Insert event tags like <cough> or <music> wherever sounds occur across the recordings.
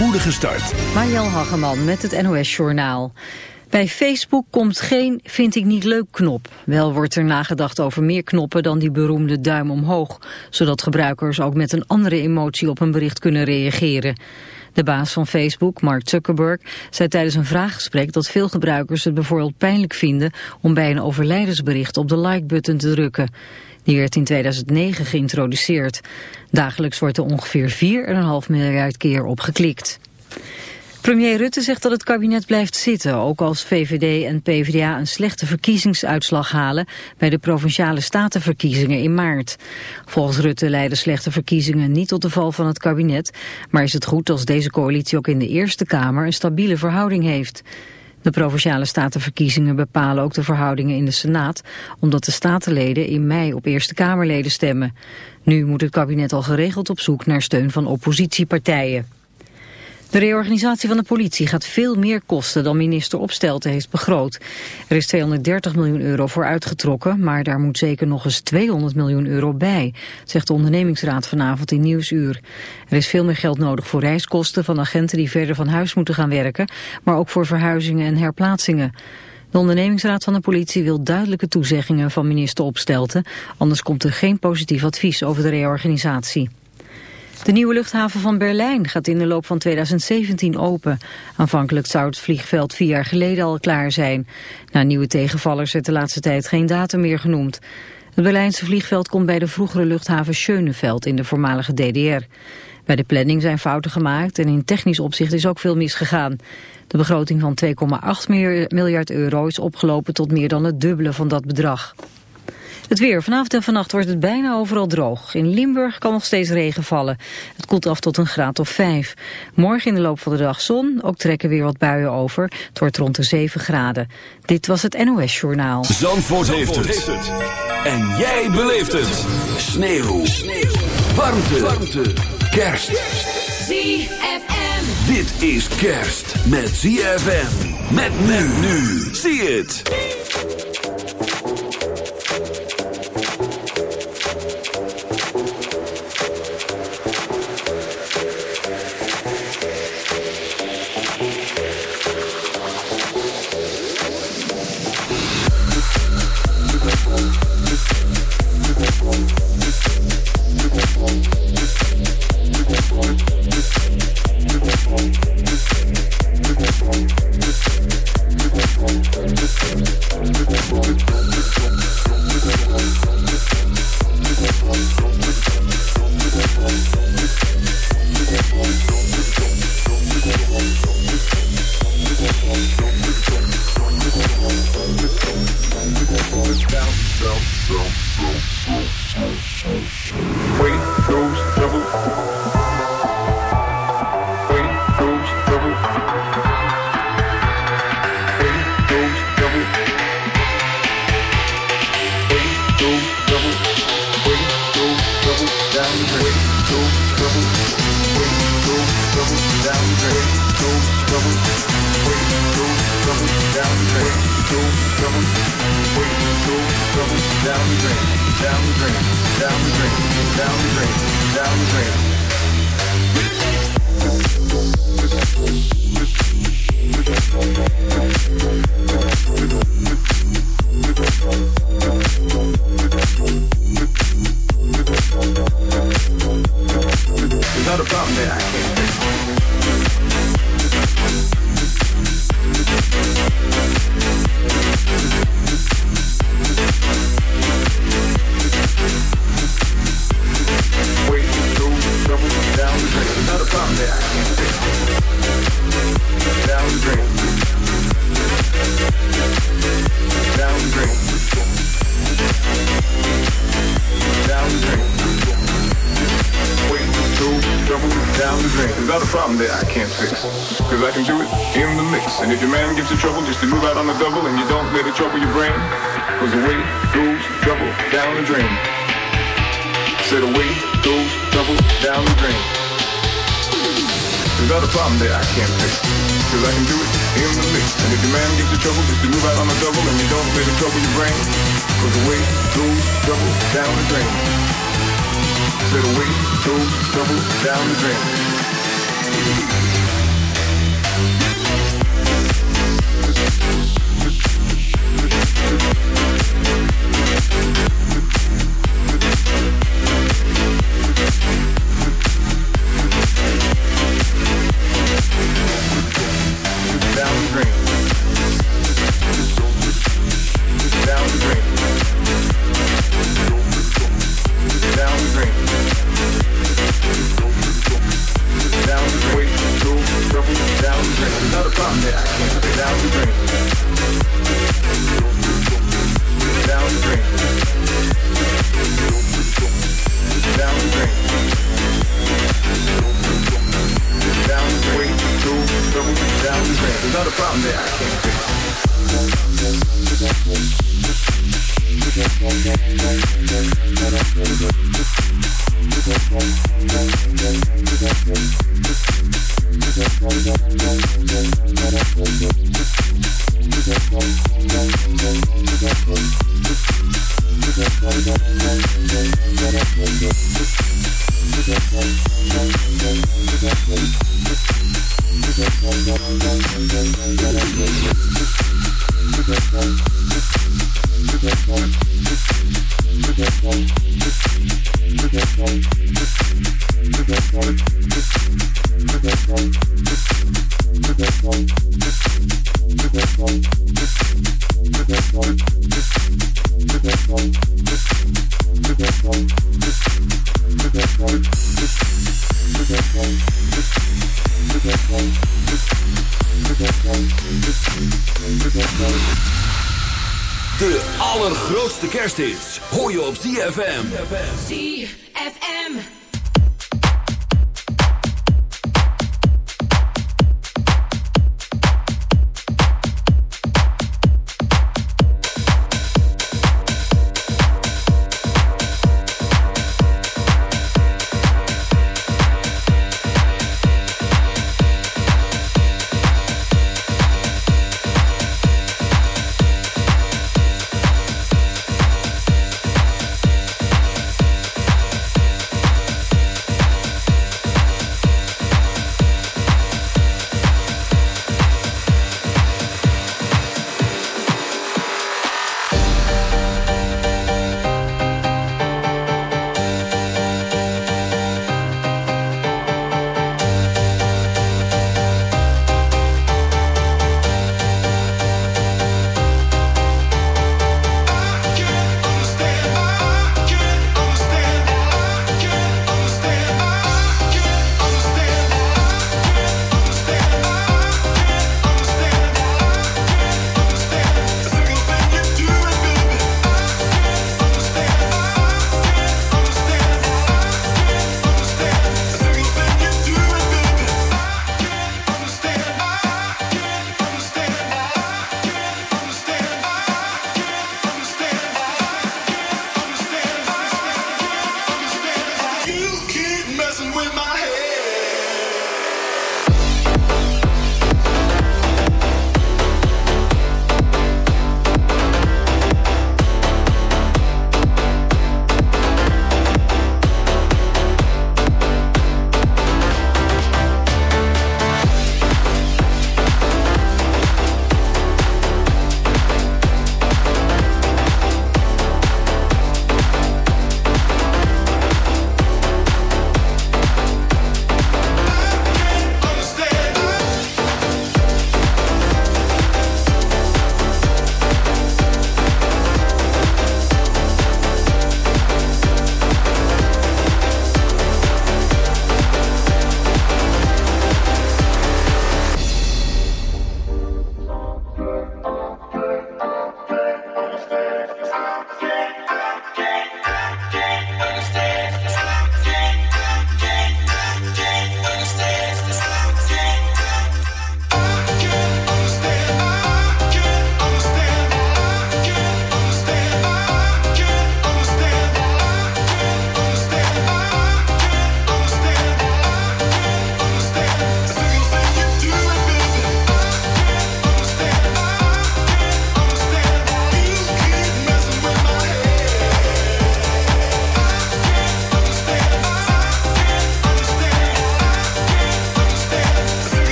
spoedige start. Mariel Hageman met het NOS Journaal. Bij Facebook komt geen vind ik niet leuk knop. Wel wordt er nagedacht over meer knoppen dan die beroemde duim omhoog. Zodat gebruikers ook met een andere emotie op een bericht kunnen reageren. De baas van Facebook, Mark Zuckerberg, zei tijdens een vraaggesprek dat veel gebruikers het bijvoorbeeld pijnlijk vinden om bij een overlijdensbericht op de like-button te drukken. Die in 2009 geïntroduceerd. Dagelijks wordt er ongeveer 4,5 miljard keer op geklikt. Premier Rutte zegt dat het kabinet blijft zitten, ook als VVD en PvdA een slechte verkiezingsuitslag halen bij de provinciale statenverkiezingen in maart. Volgens Rutte leiden slechte verkiezingen niet tot de val van het kabinet, maar is het goed als deze coalitie ook in de Eerste Kamer een stabiele verhouding heeft. De provinciale statenverkiezingen bepalen ook de verhoudingen in de Senaat, omdat de statenleden in mei op Eerste Kamerleden stemmen. Nu moet het kabinet al geregeld op zoek naar steun van oppositiepartijen. De reorganisatie van de politie gaat veel meer kosten dan minister Opstelten heeft begroot. Er is 230 miljoen euro voor uitgetrokken, maar daar moet zeker nog eens 200 miljoen euro bij, zegt de ondernemingsraad vanavond in Nieuwsuur. Er is veel meer geld nodig voor reiskosten van agenten die verder van huis moeten gaan werken, maar ook voor verhuizingen en herplaatsingen. De ondernemingsraad van de politie wil duidelijke toezeggingen van minister Opstelten, anders komt er geen positief advies over de reorganisatie. De nieuwe luchthaven van Berlijn gaat in de loop van 2017 open. Aanvankelijk zou het vliegveld vier jaar geleden al klaar zijn. Na nieuwe tegenvallers werd de laatste tijd geen datum meer genoemd. Het Berlijnse vliegveld komt bij de vroegere luchthaven Schöneveld in de voormalige DDR. Bij de planning zijn fouten gemaakt en in technisch opzicht is ook veel misgegaan. De begroting van 2,8 miljard euro is opgelopen tot meer dan het dubbele van dat bedrag. Het weer. Vanavond en vannacht wordt het bijna overal droog. In Limburg kan nog steeds regen vallen. Het koelt af tot een graad of 5. Morgen in de loop van de dag zon. Ook trekken weer wat buien over. Het wordt rond de 7 graden. Dit was het NOS Journaal. Zandvoort, Zandvoort heeft, het. En jij beleeft het. Sneeuw. Sneeuw. Warmte. Warmte. Kerst. ZFM. Dit is kerst met ZFM. Met men nu. Zie het.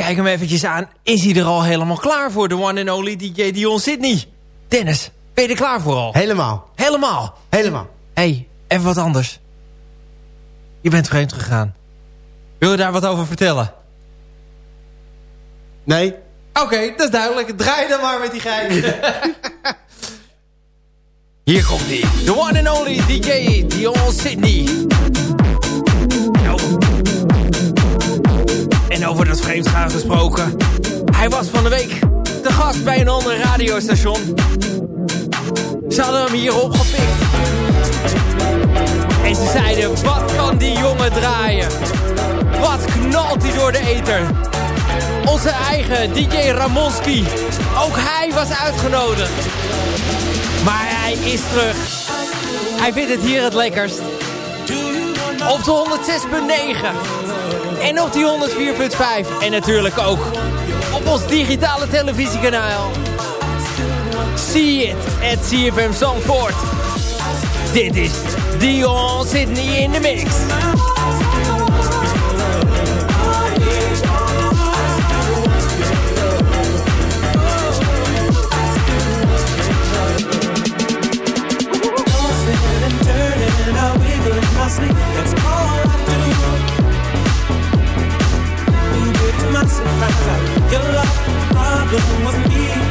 Kijk hem eventjes aan. Is hij er al helemaal klaar voor? De one and only DJ Dion Sydney. Dennis, ben je er klaar voor al? Helemaal. Helemaal? Helemaal. hey, even wat anders. Je bent vreemd gegaan. Wil je daar wat over vertellen? Nee. Oké, dat is duidelijk. Draai dan maar met die gein. <laughs> Hier komt hij. The one and only DJ Dion Sydney. En over dat vreemdgaan gesproken. Hij was van de week de gast bij een ander radiostation. Ze hadden hem hier opgepikt. En ze zeiden, wat kan die jongen draaien? Wat knalt hij door de ether? Onze eigen DJ Ramonski. Ook hij was uitgenodigd. Maar hij is terug. Hij vindt het hier het lekkerst. Op de 106.9. En op die 104.5. En natuurlijk ook op ons digitale televisiekanaal. See it at CFM Zandvoort. Dit is Dion Sydney in de mix. Problem was me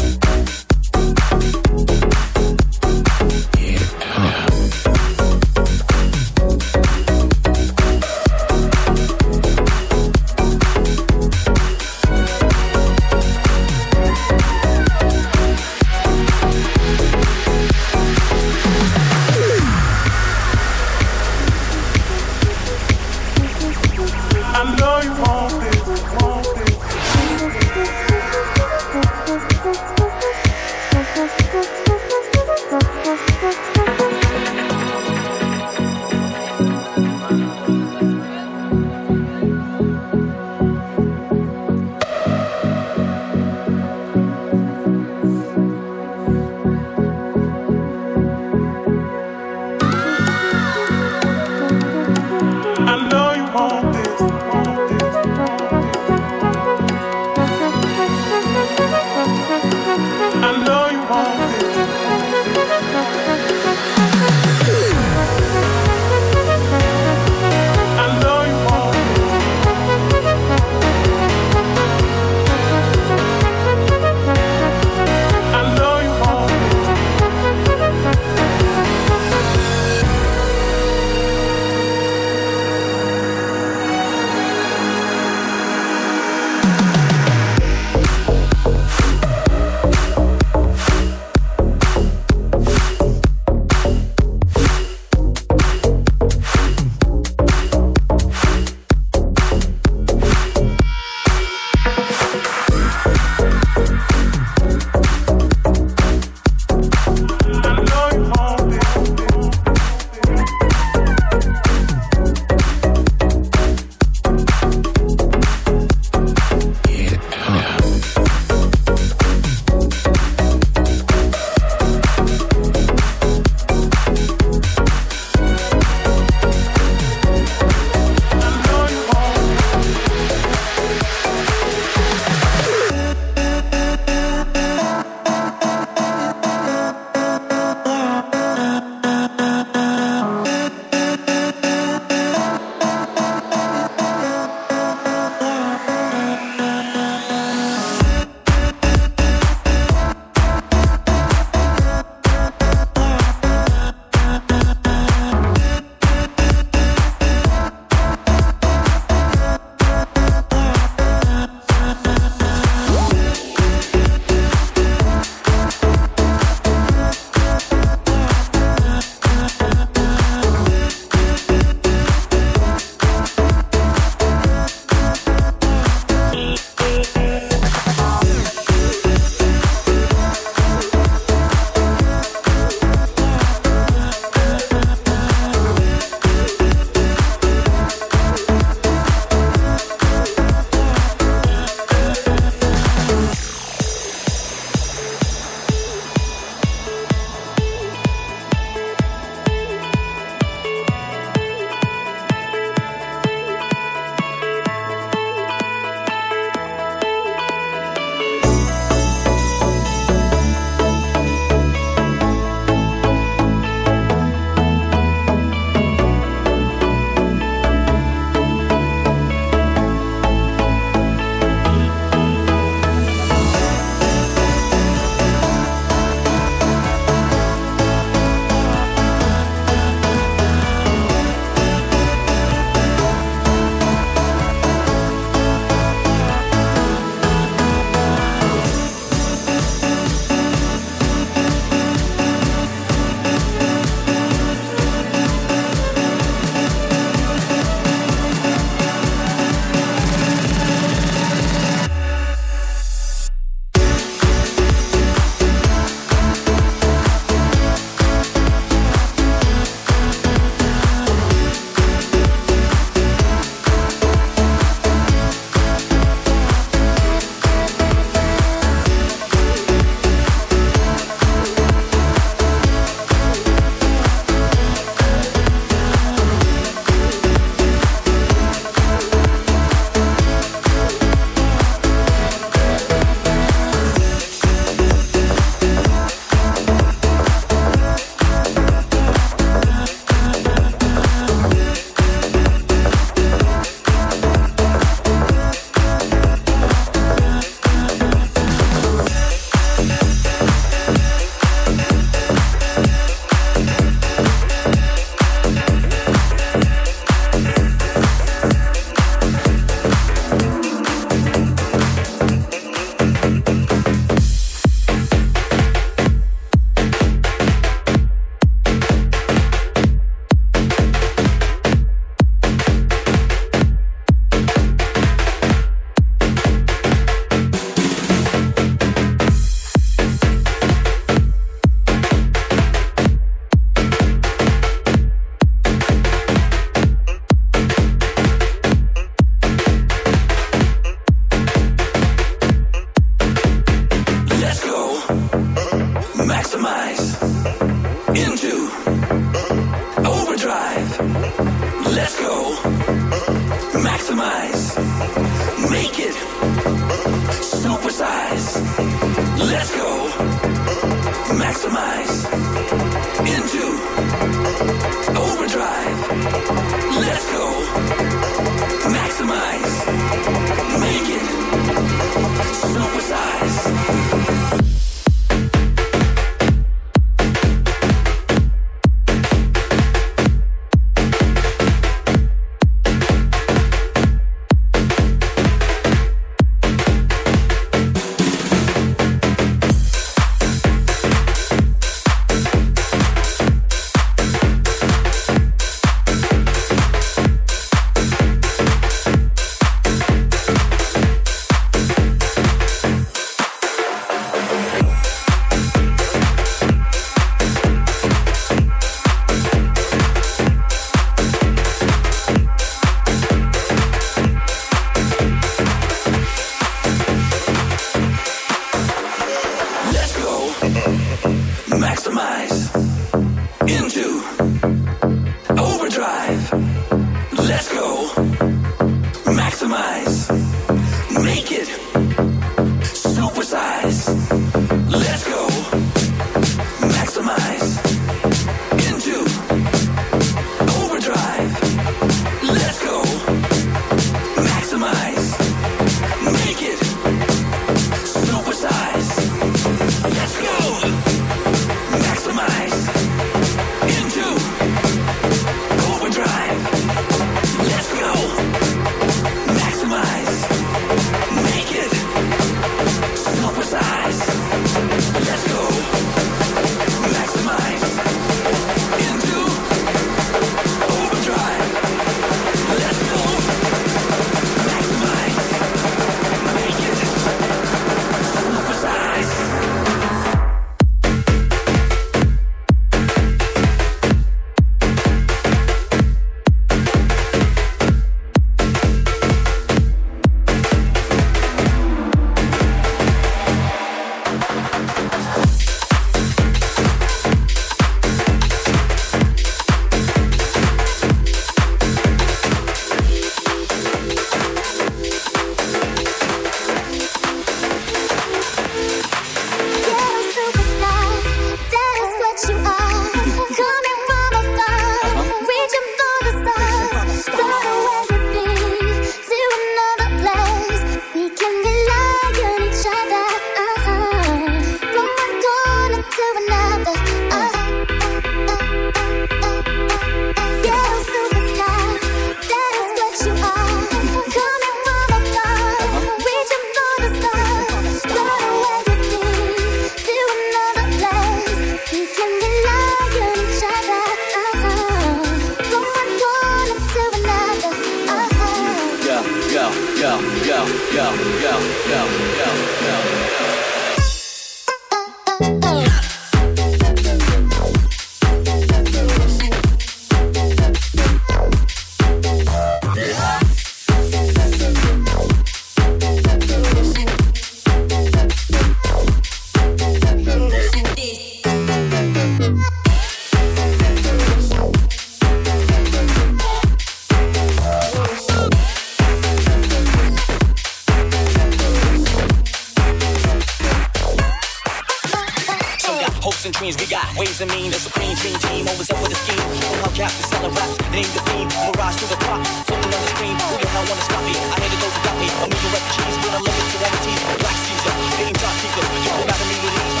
hopes and dreams. We got ways and means. The supreme dream team always up with a scheme. From hubcaps to selling raps, name the theme. Mirage to the top, floating on the screen. Who the hell wanna stop me? I hate hated those who got me. A million refugees, but I'm limited to entities. Black Caesar, hitting dark people. You're not immediately.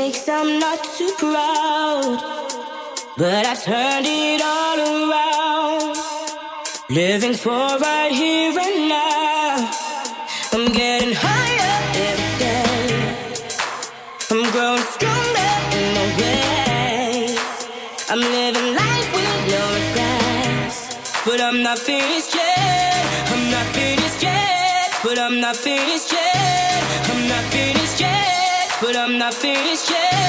mistakes, I'm not too proud. But I've turned it all around. Living for right here and now. I'm getting higher every day. I'm growing stronger in my ways. I'm living life with no regrets. But I'm not finished yet. I'm not finished yet. But I'm not finished yet. I'm not finished but I'm not finished yet.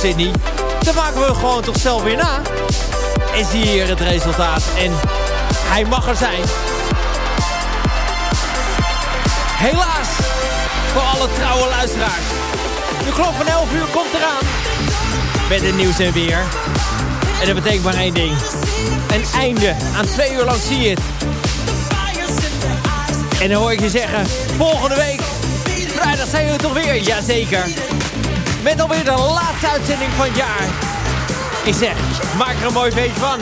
Dan maken we gewoon toch zelf weer na. En zie hier het resultaat. En hij mag er zijn. Helaas, voor alle trouwe luisteraars. De klok van 11 uur komt eraan. Met het nieuws en weer. En dat betekent maar één ding. Een einde aan twee uur lang zie je het. En dan hoor ik je zeggen, volgende week, vrijdag zijn we toch weer, jazeker. Met alweer de laatste uitzending van het jaar. Ik zeg, maak er een mooi feestje van.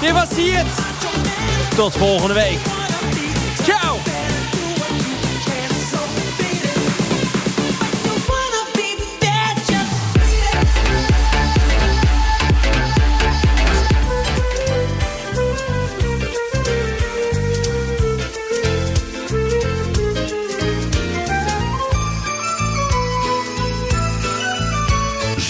Dit was het. Tot volgende week.